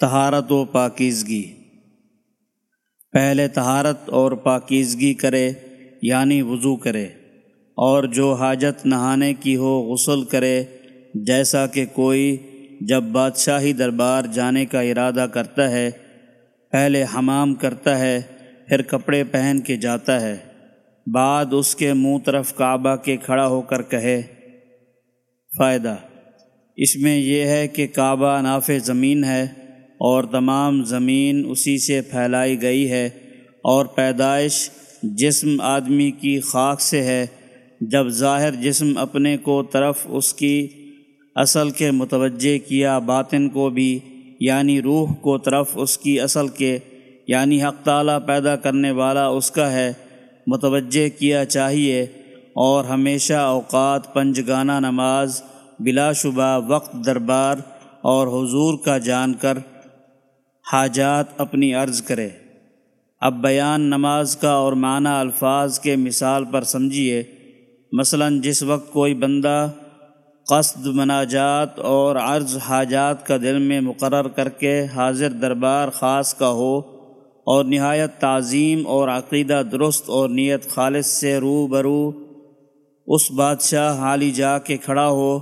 تہارت و پاکیزگی۔ پہلے تہارت اور پاکیزگی کرے یعنی وضو کرے، اور جو حاجت نہانے کی ہو غسل کرے، جیسا کہ کوئی جب بادشاہی دربار جانے کا ارادہ کرتا ہے، پہلے حمام کرتا ہے، پھر کپڑے پہن کے جاتا ہے۔ بعد اس کے منہ طرف کعبہ کے کھڑا ہو کر کہے، فائدہ، اس میں یہ ہے کہ کعبہ ناف زمین ہے اور تمام زمین اسی سے پھیلائی گئی ہے اور پیدائش جسم آدمی کی خاک سے ہے، جب ظاہر جسم اپنے کو طرف اس کی اصل کے متوجہ کیا باطن کو بھی یعنی روح کو طرف اس کی اصل کے یعنی حق تعالیٰ پیدا کرنے والا اس کا ہے، متوجہ کیا چاہیے۔ اور ہمیشہ اوقات پنجگانہ نماز بلا شبہ وقت دربار اور حضور کا جان کر حاجات اپنی عرض کرے۔ اب بیان نماز کا اور معنی الفاظ کے مثال پر سمجھیے۔ مثلا جس وقت کوئی بندہ قصد، مناجات اور عرض، حاجات کا دل میں مقرر کر کے حاضر دربار خاص کا ہو اور نہایت تعظیم اور عقیدہ درست اور نیت خالص سے رو برو اس بادشاہ حالی جا کے کھڑا ہو،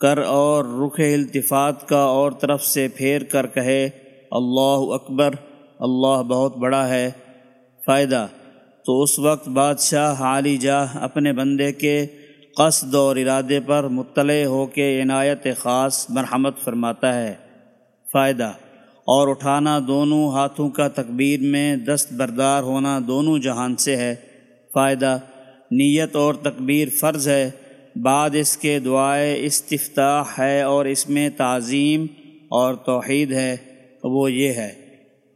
کر اور رخ التفات کا اور طرف سے پھیر کر کہے۔ اللہ اکبر، اللہ بہت بڑا ہے۔ فائدہ، تو اس وقت بادشاہ عالی جاہ اپنے بندے کے قصد اور ارادے پر مطلع ہو کے عنایت خاص مرحمت فرماتا ہے۔ فائدہ، اور اٹھانا دونوں ہاتھوں کا تکبیر میں دست بردار ہونا دونوں جہان سے ہے۔ فائدہ، نیت اور تکبیر فرض ہے۔ بعد اس کے دعائے استفتاح ہے اور اس میں تعظیم اور توحید ہے۔ وہ یہ ہے،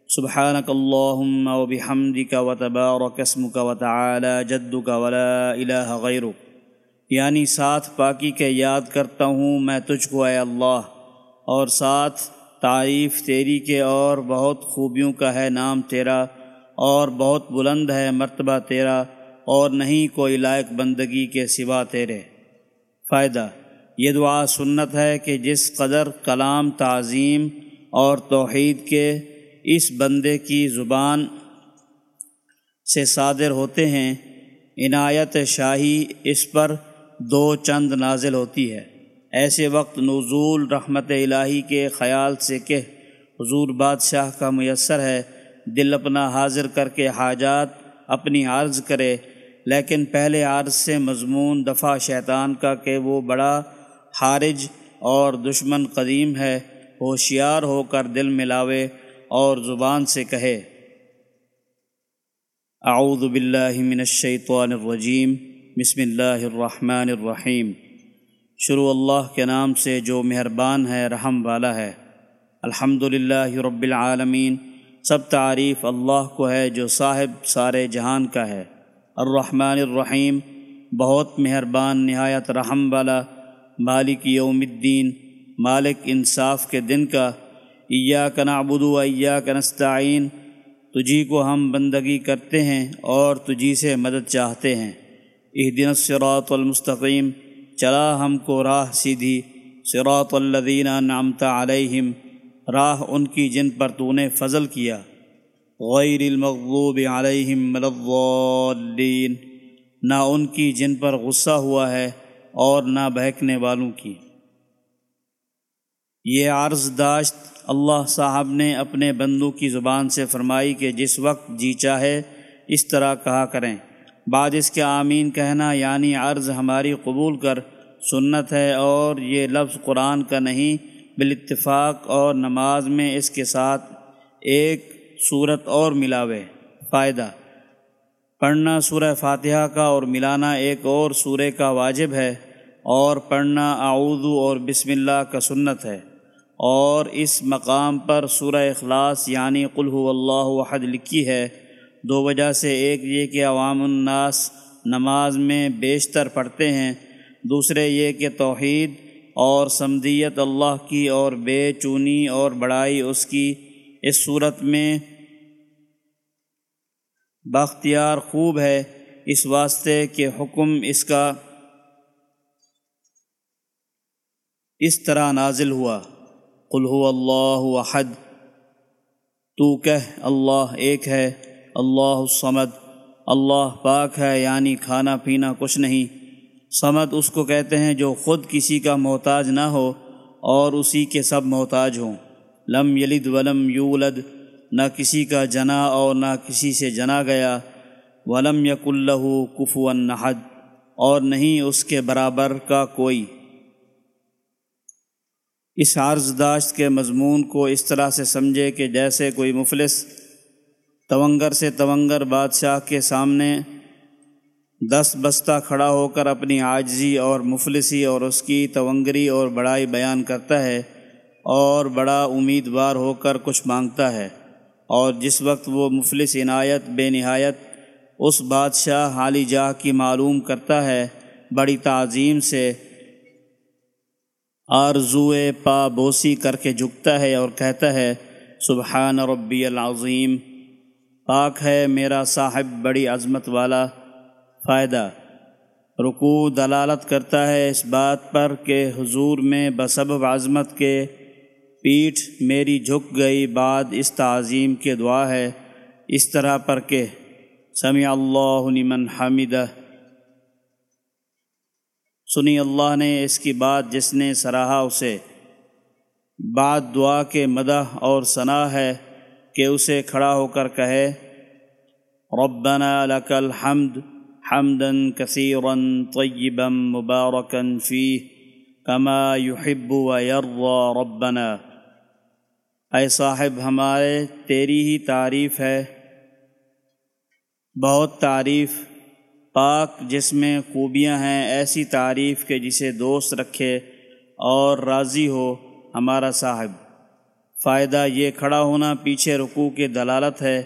سبحانک اللہم و بحمدک و تبارک اسمک ولا الہ غیرک۔ یعنی ساتھ پاکی کے یاد کرتا ہوں میں تجھ کو، اے اللہ۔ اور ساتھ تعریف تیری کے اور بہت خوبیوں کا ہے نام تیرا، اور بہت بلند ہے مرتبہ تیرا، اور نہیں کوئی لائق بندگی کے سوا تیرے۔ فائدہ، یہ دعا سنت ہے کہ جس قدر کلام تعظیم اور توحید کے اس بندے کی زبان سے صادر ہوتے ہیں۔ عنایت شاہی اس پر دو چند نازل ہوتی ہے۔ ایسے وقت نزول رحمت الہی کے خیال سے کہ حضور بادشاہ کا میسر ہے، دل اپنا حاضر کر کے حاجات اپنی عرض کرے، لیکن پہلے عرض سے مضمون دفع شیطان کا کہ وہ بڑا حارج اور دشمن قدیم ہے۔ ہوشیار ہو کر دل ملاوے اور زبان سے کہے۔ اعوذ باللہ من الشیطان الرجیم۔ بسم اللہ الرحمن الرحیم۔ شروع اللہ کے نام سے جو مہربان ہے، رحم والا ہے۔ الحمد للہ رب العالمین۔ سب تعریف اللہ کو ہے جو صاحب سارے جہان کا ہے۔ الرحمن الرحیم۔ بہت مہربان، نہایت رحم والا مالک یوم الدین۔ مالک انصاف کے دن کا ایا کا نعبد ایا کا نستعین تجھی کو ہم بندگی کرتے ہیں اور تجھی سے مدد چاہتے ہیں۔ اس دن سراۃ المستقیم، چلا ہم کو راہ سیدھی۔ سراۃ الدین نامتا علیہم، راہ ان کی جن پر تو نے فضل کیا۔ غیر المغضوب علیہم ملضالین نہ ان کی جن پر غصہ ہوا ہے اور نہ بہکنے والوں کی۔ یہ عرض داشت اللہ صاحب نے اپنے بندوں کی زبان سے فرمائی کہ جس وقت جی چاہے اس طرح کہا کریں۔ بعد اس کے آمین کہنا یعنی عرض ہماری قبول کر سنت ہے اور یہ لفظ قرآن کا نہیں، بالاتفاق اور نماز میں اس کے ساتھ ایک صورت اور ملاوے۔ فائدہ۔ پڑھنا سورہ فاتحہ کا اور ملانا ایک اور سورہ کا واجب ہے اور پڑھنا اعوذ اور بسم اللہ کا سنت ہے۔ اور اس مقام پر سورہ اخلاص یعنی قل هو اللہ وحد لکھی ہے۔ دو وجہ سے، ایک یہ کہ عوام الناس نماز میں بیشتر پڑھتے ہیں، دوسرے یہ کہ توحید اور سمدیت اللہ کی اور بے چونی اور بڑائی اس کی۔ اس صورت میں باختیار خوب ہے۔ اس واسطے کہ حکم اس کا اس طرح نازل ہوا۔ قل هو اللہ احد تو کہہ، اللہ ایک ہے، اللہ الصمد۔ اللہ پاک ہے یعنی کھانا پینا کچھ نہیں۔ سمد اس کو کہتے ہیں جو خود کسی کا محتاج نہ ہو اور اسی کے سب محتاج ہوں۔ لم یلد ولم یولد، نہ کسی کا جنا اور نہ کسی سے جنا گیا۔ ولم یق اللہ کفو نحد اور نہیں اس کے برابر کا کوئی۔ اس عرض داشت کے مضمون کو اس طرح سے سمجھے کہ جیسے کوئی مفلس تونگر سے تونگر بادشاہ کے سامنے دس بستہ کھڑا ہو کر اپنی عاجزی اور مفلسی اور اس کی تونگری اور بڑائی بیان کرتا ہے اور بڑا امیدوار ہو کر کچھ مانگتا ہے اور جس وقت وہ مفلس عنایت بے نہایت اس بادشاہ حالی جاہ کی معلوم کرتا ہے، بڑی تعظیم سے آرزوئے پا بوسی کر کے جھکتا ہے اور کہتا ہے، سبحان ربی العظیم، پاک ہے میرا صاحب بڑی عظمت والا فائدہ۔ رکو دلالت کرتا ہے اس بات پر کہ حضور میں بسب عظمت کے پیٹھ میری جھک گئی بعد اس تعظیم کے دعا ہے۔ اس طرح پر کہ سمیع اللہ لمن حمیدہ سنی اللہ نے اس کی بات جس نے سراہا اسے۔ بعد دعا کے مدح اور ثنا ہے کہ اسے کھڑا ہو کر کہے، ربنا لک الحمد حمدا كثيرا طيبا مباركا فيه كما يحب ويرضى ربنا۔ اے صاحب، ہمارے تیری ہی تعریف ہے، بہت تعریف پاک جس میں خوبیاں ہیں، ایسی تعریف کے جسے دوست رکھے اور راضی ہو ہمارا صاحب۔ فائدہ یہ کھڑا ہونا پیچھے رکوع کی دلالت ہے۔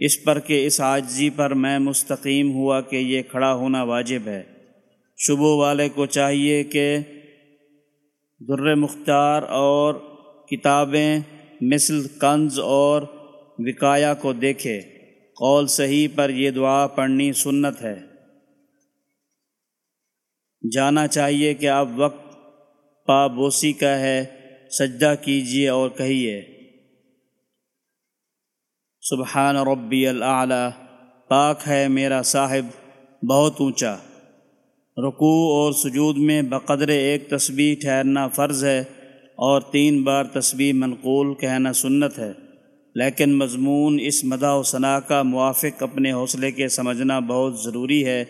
اس پر کہ اس عاجزی پر میں مستقیم ہوا کہ یہ کھڑا ہونا واجب ہے۔ شبو والے کو چاہیے کہ در مختار اور کتابیں مثل کنز اور وکایا کو دیکھے۔ قول صحیح پر یہ دعا پڑھنی سنت ہے۔ جانا چاہیے کہ اب وقت پا بوسی کا ہے، سجدہ کیجیے اور کہیے۔ سبحان ربی العلیٰ پاک ہے میرا صاحب، بہت اونچا۔ رکوع اور سجود میں بقدر ایک تسبیح ٹھہرنا فرض ہے اور تین بار تسبیح منقول کہنا سنت ہے۔ لیکن مضمون اس مدع و ثناء کا موافق اپنے حوصلے کے سمجھنا بہت ضروری ہے۔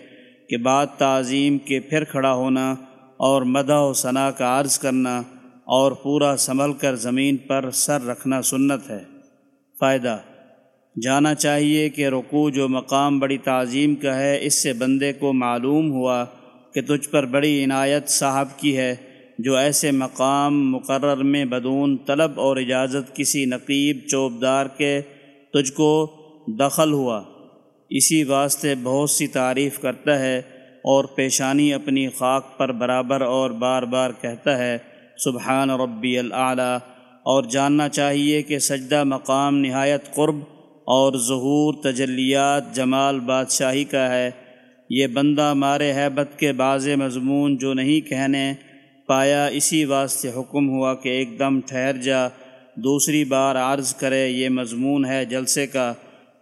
کہ بعد تعظیم کے پھر کھڑا ہونا اور مدع و ثناء کا عرض کرنا اور پورا سنبھل کر زمین پر سر رکھنا سنت ہے۔ فائدہ جانا چاہیے کہ رکوع جو مقام بڑی تعظیم کا ہے، اس سے بندے کو معلوم ہوا کہ تجھ پر بڑی عنایت صاحب کی ہے، جو ایسے مقام مقرر میں بدون طلب اور اجازت کسی نقیب چوبدار کے تجھ کو دخل ہوا۔ اسی واسطے بہت سی تعریف کرتا ہے اور پیشانی اپنی خاک پر برابر اور بار بار کہتا ہے، سبحان ربی العلیٰ اور جاننا چاہیے کہ سجدہ مقام نہایت قرب اور ظہور تجلیات جمال بادشاہی کا ہے۔ یہ بندہ مارے حیبت کے بعض مضمون جو نہیں کہنے پایا، اسی واسطے حکم ہوا کہ ایک دم ٹھہر جا، دوسری بار عرض کرے، یہ مضمون ہے جلسے کا۔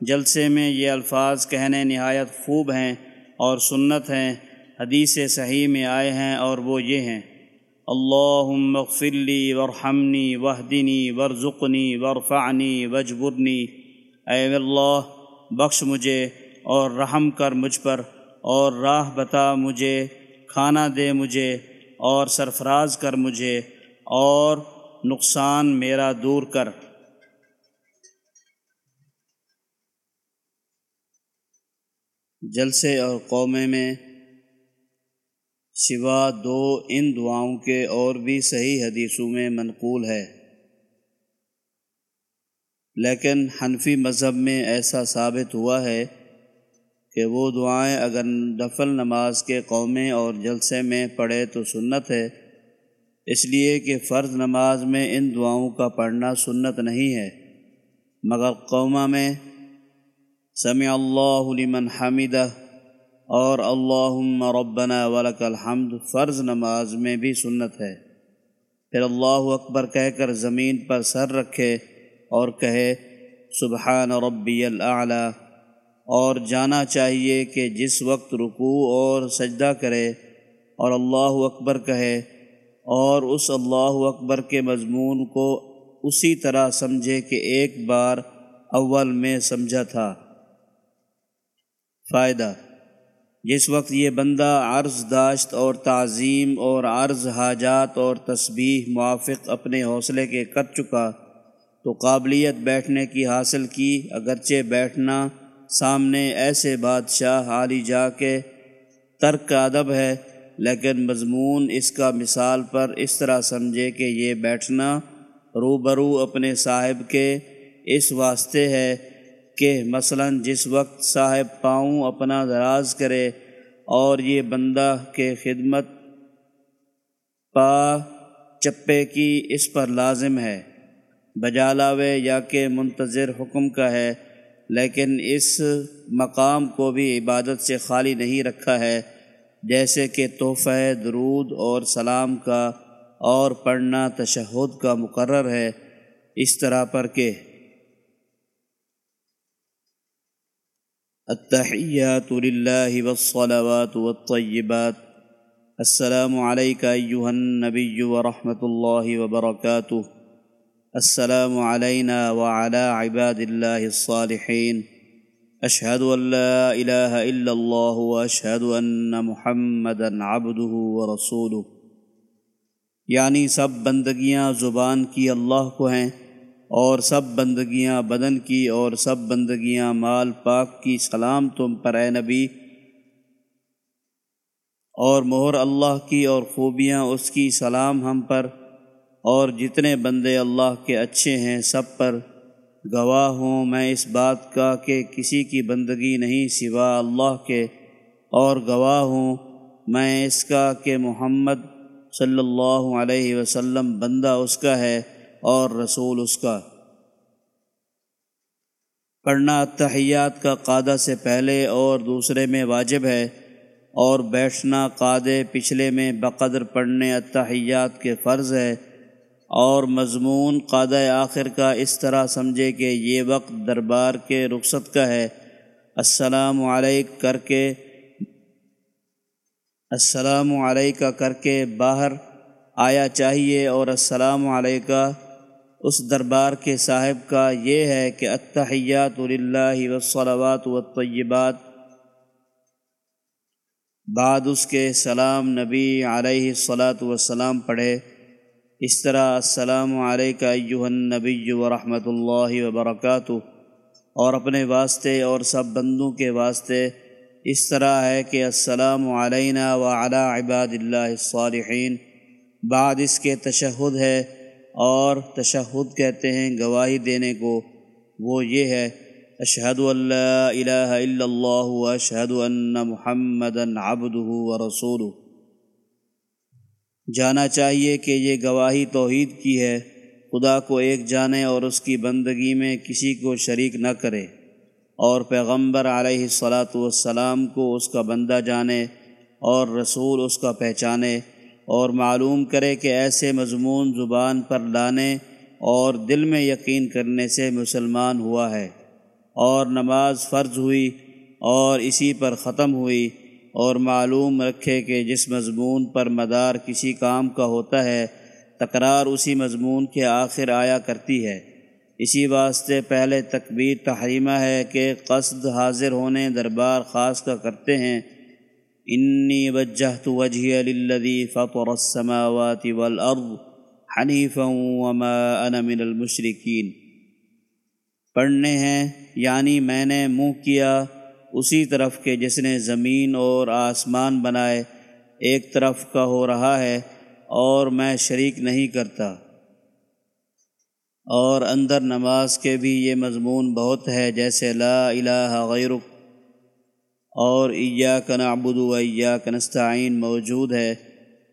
جلسے میں یہ الفاظ کہنے نہایت خوب ہیں اور سنت ہیں، حدیث صحیح میں آئے ہیں اور وہ یہ ہیں اللہ مغفلی ورحمنی وحدنی ورژنی ورفعنی وجبرنی اے اللہ، بخش مجھے اور رحم کر مجھ پر اور راہ بتا مجھے، کھانا دے مجھے اور سرفراز کر مجھے اور نقصان میرا دور کر۔ جلسے اور قومے میں سوا دو ان دعاؤں کے اور بھی صحیح حدیثوں میں منقول ہے۔ لیکن حنفی مذہب میں ایسا ثابت ہوا ہے کہ وہ دعائیں اگر نفل نماز کے قومیں اور جلسے میں پڑھے تو سنت ہے۔ اس لیے کہ فرض نماز میں ان دعاؤں کا پڑھنا سنت نہیں ہے، مگر قومہ میں سمع اللہ لمن حمیدہ اور اللہ ربنا ولک الحمد فرض نماز میں بھی سنت ہے۔ پھر اللہ اکبر کہہ کر زمین پر سر رکھے اور کہے، سبحان ربی الاعلی، اور جانا چاہیے کہ جس وقت رکوع اور سجدہ کرے۔ اور اللہ اکبر کہے، اور اس اللہ اکبر کے مضمون کو اسی طرح سمجھے کہ ایک بار اول میں سمجھا تھا۔ فائدہ۔ جس وقت یہ بندہ عرض داشت اور تعظیم اور عرض حاجات اور تسبیح موافق اپنے حوصلے کے کر چکا، تو قابلیت بیٹھنے کی حاصل کی۔ اگرچہ بیٹھنا سامنے ایسے بادشاہ عالی جا کے ترک ادب ہے، لیکن مضمون اس کا مثال پر اس طرح سمجھے کہ یہ بیٹھنا روبرو اپنے صاحب کے اس واسطے ہے کہ مثلا جس وقت صاحب پاؤں اپنا دراز کرے اور یہ بندہ کے خدمت پا چپے کی اس پر لازم ہے۔ بجالاوے یا کہ منتظر حکم کا ہے، لیکن اس مقام کو بھی عبادت سے خالی نہیں رکھا ہے، جیسے کہ تحفہ درود اور سلام کا اور پڑھنا تشہد کا مقرر ہے۔ اس طرح پر کہ التحیات للہ والصلوات والطیبات السلام علیکہ ایوہ النبی ورحمۃ اللہ وبرکاتہ السلام علینا وعلى عباد اللہ الصالحین اشہد اللہ الہ الا اللہ اشہد ان محمد عبده ورسوله. یعنی سب بندگیاں زبان کی اللہ کو ہیں اور سب بندگیاں بدن کی اور سب بندگیاں مال پاک کی سلام تم پر اے نبی۔ اور مہر اللہ کی اور خوبیاں اس کی سلام ہم پر۔ اور جتنے بندے اللہ کے اچھے ہیں سب پر گواہ ہوں میں اس بات کا کہ کسی کی بندگی نہیں سوا اللہ کے۔ اور گواہ ہوں میں اس کا کہ محمد صلی اللہ علیہ وسلم بندہ اس کا ہے۔ اور رسول اس کا۔ پڑھنا تحیات کا قادہ سے پہلے اور دوسرے میں واجب ہے، اور بیٹھنا قادے پچھلے میں بقدر پڑھنے اتحیات کے فرض ہے۔ اور مضمون قادہ آخر کا اس طرح سمجھے کہ یہ وقت دربار کے رخصت کا ہے۔ السلام علیک کر کے، السلام علیکہ کر کے باہر آیا چاہیے اور السلام علیکہ اس دربار کے صاحب کا یہ ہے کہ اتحیات للہ والصلوات والطیبات، بعد اس کے سلام نبی علیہ الصلاۃ والسلام پڑھے۔ اس طرح السلام علیکہ ایوہ النبی ورحمۃ اللہ وبرکاتہ۔ اور اپنے واسطے اور سب بندوں کے واسطے اس طرح ہے کہ السلام علینا وعلی عباد اللہ الصالحین۔ بعد اس کے تشہد ہے اور تشہد کہتے ہیں، گواہی دینے کو۔ وہ یہ ہے، اشہد اللہ الہ الا اللہ اشہد ان محمد عبدہ ورسولہ جانا چاہیے کہ یہ گواہی توحید کی ہے۔ خدا کو ایک جانے اور اس کی بندگی میں کسی کو شریک نہ کرے۔ اور پیغمبر علیہ الصلاۃ والسلام کو اس کا بندہ جانے اور رسول اس کا پہچانے۔ اور معلوم کرے کہ ایسے مضمون زبان پر لانے اور دل میں یقین کرنے سے مسلمان ہوا ہے۔ اور نماز فرض ہوئی اور اسی پر ختم ہوئی۔ اور معلوم رکھے کہ جس مضمون پر مدار کسی کام کا ہوتا ہے، تکرار اسی مضمون کے آخر آیا کرتی ہے۔ اسی واسطے پہلے تکبیر تحریمہ ہے کہ قصد حاضر ہونے دربار خاص کا کرتے ہیں۔ انی وجہت وجہ للذی فطر السماوات والارض حنیفا وما انا من المشرکین پڑھنے ہیں یعنی میں نے منہ کیا اسی طرف کے جس نے زمین اور آسمان بنائے، ایک طرف کا ہو رہا ہے اور میں شریک نہیں کرتا۔ اور اندر نماز کے بھی یہ مضمون بہت ہے، جیسے لا الہ غیرک اور ایا نعبد و ایا نستعین موجود ہے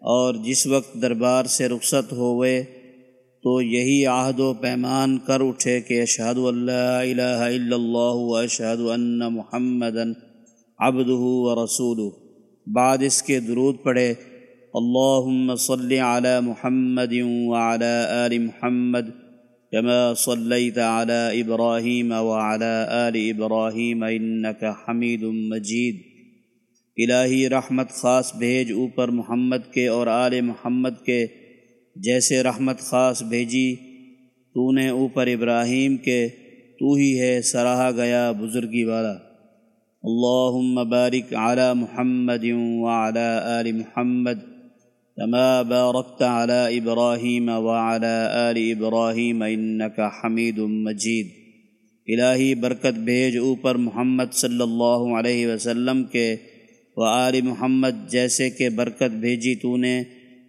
اور جس وقت دربار سے رخصت ہوئے تو یہی عہد و پیمان کر اٹھے کہ اشہد اللہ الہ الا اللہ و اشہد ان محمد ابدہ و رسول بعد اس کے درود پڑھے، اللہم صلی علی محمد وعلی آل محمد كما صليت على إبراهيم وعلى آل إبراهيم إنك حميد مجيد. الہی رحمت خاص بھیج اوپر محمد کے اور آل محمد کے جیسے رحمت خاص بھیجی، تو نے اوپر ابراہیم کے، تو ہی ہے سراہا گیا بزرگی والا۔ اللہم بارک علی محمد وعلی آل محمد۔ كما باركت على ابراہیم وعلى آل ابراہیم انك حمید مجید الہی برکت بھیج اوپر محمد صلی اللہ علیہ وسلم کے و آل محمد جیسے کہ برکت بھیجی تو نے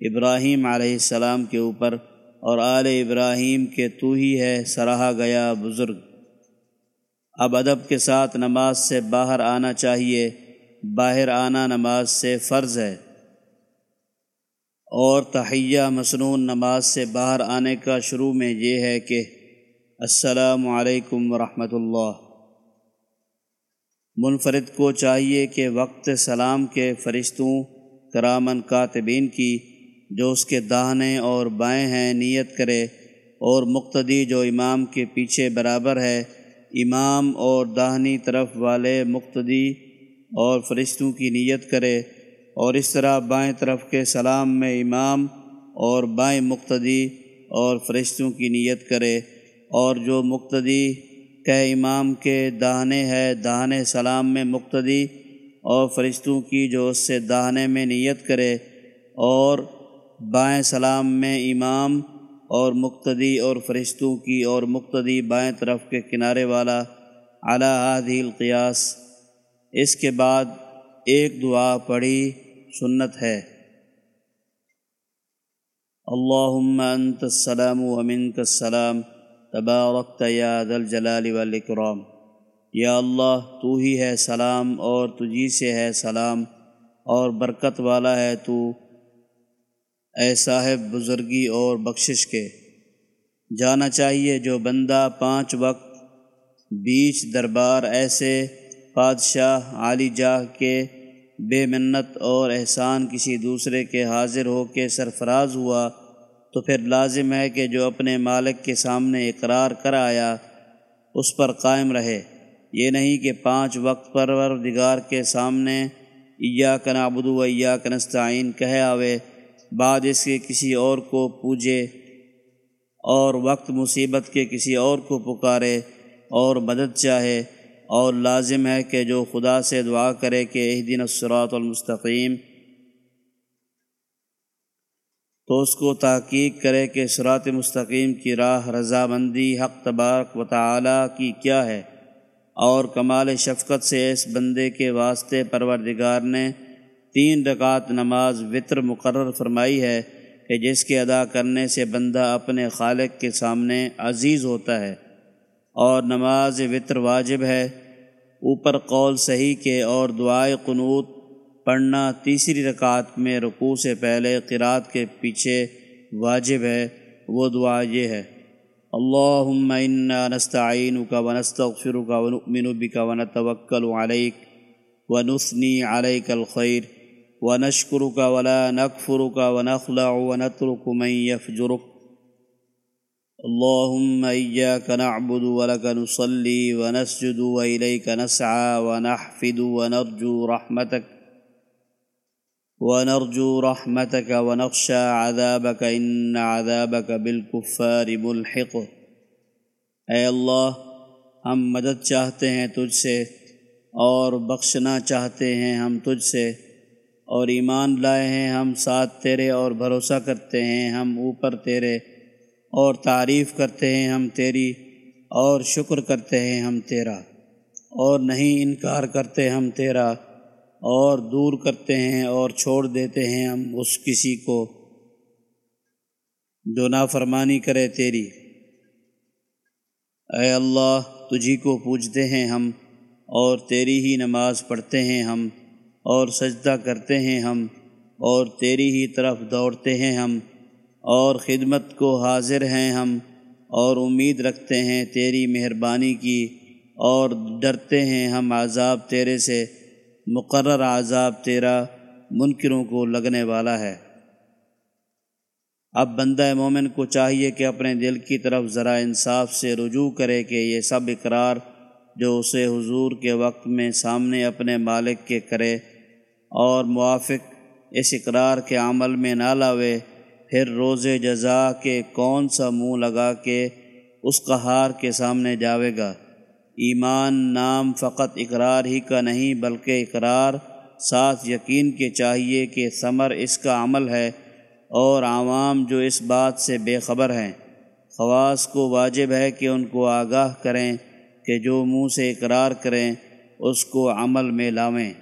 ابراہیم علیہ السلام کے اوپر اور آل ابراہیم کے تو ہی ہے سراہا گیا بزرگ. اب ادب کے ساتھ نماز سے باہر آنا چاہیے، باہر آنا نماز سے فرض ہے۔ اور تحیہ مصنون نماز سے باہر آنے کا شروع میں یہ ہے کہ السلام علیکم ورحمۃ اللہ۔ منفرد کو چاہیے کہ وقت سلام کے فرشتوں، کرامن کاتبین کی، جو اس کے داہنے اور بائیں ہیں، نیت کرے اور مقتدی جو امام کے پیچھے برابر ہے، امام اور داہنی طرف والے مقتدی اور فرشتوں کی نیت کرے اور اس طرح بائیں طرف کے سلام میں امام اور بائیں مقتدی اور فرشتوں کی نیت کرے اور جو مقتدی کہ امام کے داہنے ہے، داہنے سلام میں مقتدی اور فرشتوں کی جو اس سے داہنے میں نیت کرے اور بائیں سلام میں امام اور مقتدی اور فرشتوں کی اور مقتدی بائیں طرف کے کنارے والا اعلیٰ عادی القیاس، اس کے بعد ایک دعا پڑھی سنت ہے۔ اللہم انت السلام و منک السلام، تبارکت یا ذا الجلال والاکرام۔ یا اللہ، تو ہی ہے سلام اور تجھی سے ہے سلام، اور برکت والا ہے تو اے صاحب بزرگی اور بخشش کے۔ جانا چاہیے جو بندہ پانچ وقت بیچ دربار ایسے بادشاہ عالی جاہ کے بے منت اور احسان کسی دوسرے کے حاضر ہو کے سرفراز ہوا، تو پھر لازم ہے کہ جو اپنے مالک کے سامنے اقرار کر آیا، اس پر قائم رہے۔ یہ نہیں کہ پانچ وقت پروردگار کے سامنے ایا کنابدو و ایا کنستعین کہہ آوے، بعد اس کے کسی اور کو پوجے اور وقت مصیبت کے کسی اور کو پکارے اور مدد چاہے۔ اور لازم ہے کہ جو خدا سے دعا کرے کہ دن الصراط المستقیم تو اس کو تحقیق کرے کہ سرات مستقیم کی راہ رضامندی حق تبارک و تعالی کی کیا ہے اور کمال شفقت سے اس بندے کے واسطے پروردگار نے تین رکعت نماز وطر مقرر فرمائی ہے کہ جس کے ادا کرنے سے بندہ اپنے خالق کے سامنے عزیز ہوتا ہے۔ اور نماز وطر واجب ہے۔ اوپر قول صحیح کے اور دعائے قنوت پڑھنا تیسری رکعت میں رکوع سے پہلے قرات کے پیچھے واجب ہے، وہ دعا یہ ہے۔ اللہم انا نستعینک ونستغفرک ونؤمن بک ونتوکل علیک ونثنی علیک الخیر ونشکرک ولا نکفرک ونخلع ونترک من یفجرک۔ اللهم إياك نعبد ولك نصلي ونسجد وإليك نسعى ونحفد ونرجو رحمتك ونرجو رحمتك ونخشى عذابك، إن عذابك بالكفار ملحق. اے اللہ، ہم مدد چاہتے ہیں تجھ سے اور بخشنا چاہتے ہیں ہم تجھ سے، اور ایمان لائے ہیں ہم ساتھ تیرے اور بھروسہ کرتے ہیں ہم اوپر تیرے۔ اور تعریف کرتے ہیں ہم تیری اور شکر کرتے ہیں ہم تیرا اور نہیں انکار کرتے ہم تیرا اور دور کرتے ہیں اور چھوڑ دیتے ہیں ہم اس کسی کو جو نافرمانی کرے تیری۔ اے اللہ، تجھی کو پوجتے ہیں ہم اور تیری ہی نماز پڑھتے ہیں ہم اور سجدہ کرتے ہیں ہم اور تیری ہی طرف دوڑتے ہیں ہم اور خدمت کو حاضر ہیں ہم اور امید رکھتے ہیں تیری مہربانی کی اور ڈرتے ہیں ہم عذاب تیرے سے، مقرر عذاب تیرا منکروں کو لگنے والا ہے۔ اب بندہ مومن کو چاہیے کہ اپنے دل کی طرف ذرا انصاف سے رجوع کرے کہ یہ سب اقرار جو اسے حضور کے وقت میں سامنے اپنے مالک کے کرے اور موافق اس اقرار کے عمل میں نہ لاوے۔ پھر روز جزا کے کون سا منہ لگا کے اس قہار کے سامنے جاوے گا۔ ایمان نام فقط اقرار ہی کا نہیں بلکہ اقرار ساتھ یقین کے چاہیے کہ ثمر اس کا عمل ہے اور عوام جو اس بات سے بے خبر ہیں۔ خواص کو واجب ہے کہ ان کو آگاہ کریں کہ جو منہ سے اقرار کریں اس کو عمل میں لاویں۔